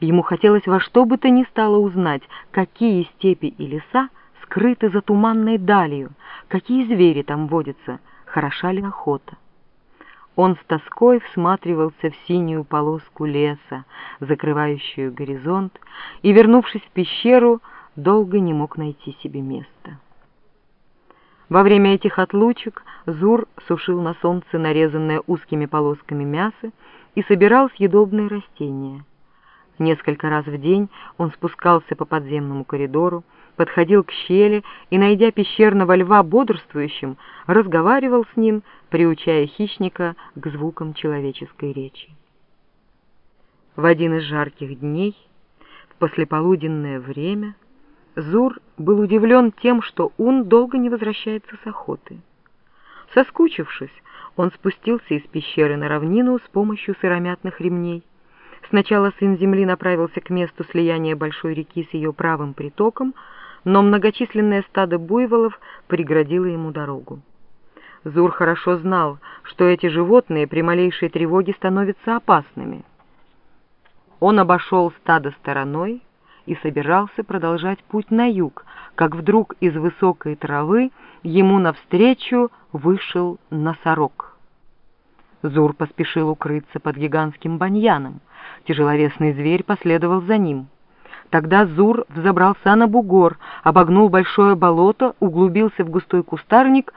Ему хотелось во что бы то ни стало узнать, какие степи и леса скрыты за туманной далью, какие звери там водятся, хороша ли охота. Он с тоской всматривался в синюю полоску леса, закрывающую горизонт, и, вернувшись в пещеру, долго не мог найти себе места. Во время этих отлучек Зур сушил на солнце нарезанное узкими полосками мясо и собирал съедобные растения. Несколько раз в день он спускался по подземному коридору, подходил к щели и, найдя пещерного льва бодрствующим, разговаривал с ним, приучая хищника к звукам человеческой речи. В один из жарких дней, в послеполуденное время, Зур был удивлен тем, что Ун долго не возвращается с охоты. Соскучившись, он спустился из пещеры на равнину с помощью сыромятных ремней. Сначала сын земли направился к месту слияния большой реки с ее правым притоком, но многочисленное стадо буйволов преградило ему дорогу. Зур хорошо знал, что эти животные при малейшей тревоге становятся опасными. Он обошел стадо стороной и собирался продолжать путь на юг, как вдруг из высокой травы ему навстречу вышел носорог. Зур поспешил укрыться под гигантским баньяном. Тяжеловесный зверь последовал за ним. Тогда Зур взобрался на бугор, обогнул большое болото, углубился в густой кустарник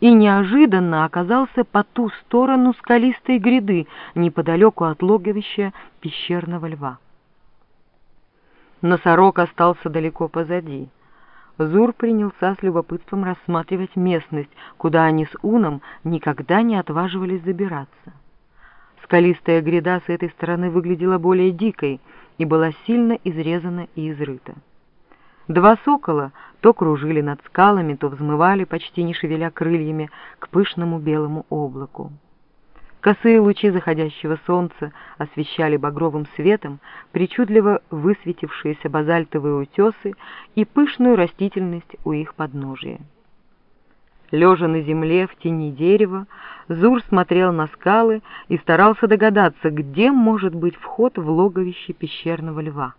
и неожиданно оказался по ту сторону скалистой гряды, неподалеку от логовища пещерного льва. Носорог остался далеко позади. Зур принялся с любопытством рассматривать местность, куда они с Уном никогда не отваживались забираться. Скалистая гряда с этой стороны выглядела более дикой и была сильно изрезана и изрыта. Два сокола то кружили над скалами, то взмывали, почти не шевеля крыльями, к пышному белому облаку. Косые лучи заходящего солнца освещали багровым светом причудливо высветившиеся базальтовые утесы и пышную растительность у их подножия. Лежа на земле в тени дерева, Зур смотрел на скалы и старался догадаться, где может быть вход в логовище пещерного льва.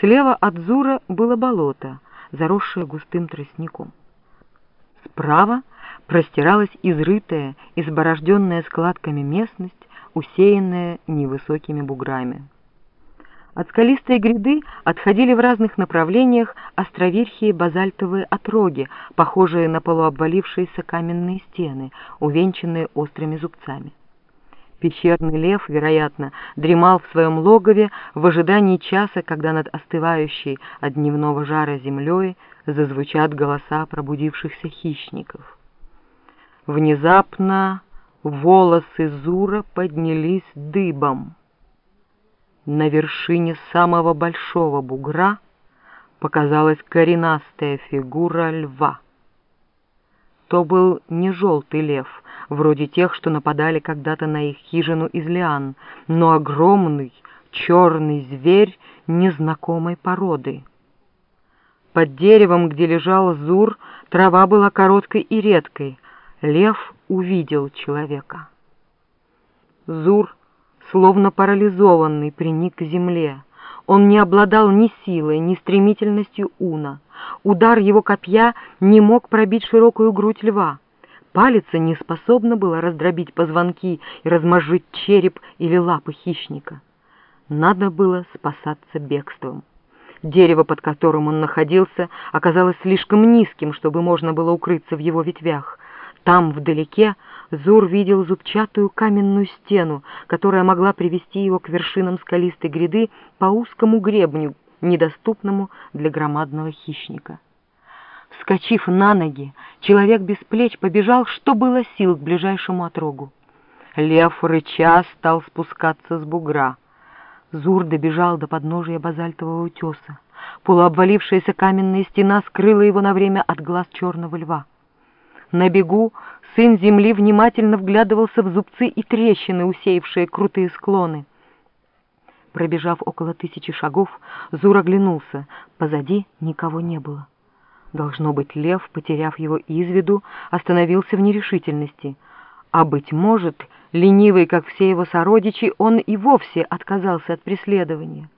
Слева от Зура было болото, заросшее густым тростником. Справа простиралась изрытая, изборожденная складками местность, усеянная невысокими буграми. От скалистой гряды отходили в разных направлениях островерхие базальтовые отроги, похожие на полуобвалившиеся каменные стены, увенчанные острыми зубцами. Пещерный лев, вероятно, дремал в своем логове в ожидании часа, когда над остывающей от дневного жара землей зазвучат голоса пробудившихся хищников. Внезапно волосы Зура поднялись дыбом. На вершине самого большого бугра показалась коренастая фигура льва. То был не желтый лев, вроде тех, что нападали когда-то на их хижину из лиан, но огромный черный зверь незнакомой породы. Под деревом, где лежал Зур, трава была короткой и редкой. Лев увидел человека. Зур словно парализованный, приник к земле. Он не обладал ни силой, ни стремительностью уна. Удар его копья не мог пробить широкую грудь льва. Палица не способна была раздробить позвонки и размозжить череп или лапы хищника. Надо было спасаться бегством. Дерево, под которым он находился, оказалось слишком низким, чтобы можно было укрыться в его ветвях. Там, вдалеке, Зур видел зубчатую каменную стену, которая могла привести его к вершинам скалистой гряды по узкому гребню, недоступному для громадного хищника. Вскочив на ноги, человек без плеч побежал, что было сил, к ближайшему отрогу. Лев рыча стал спускаться с бугра. Зур добежал до подножия базальтового утеса. Полуобвалившаяся каменная стена скрыла его на время от глаз черного льва. На бегу сын земли внимательно вглядывался в зубцы и трещины, усеявшие крутые склоны. Пробежав около тысячи шагов, Зур оглянулся. Позади никого не было. Должно быть, лев, потеряв его из виду, остановился в нерешительности. А, быть может, Ленивый, как все его сородичи, он и вовсе отказался от преследования.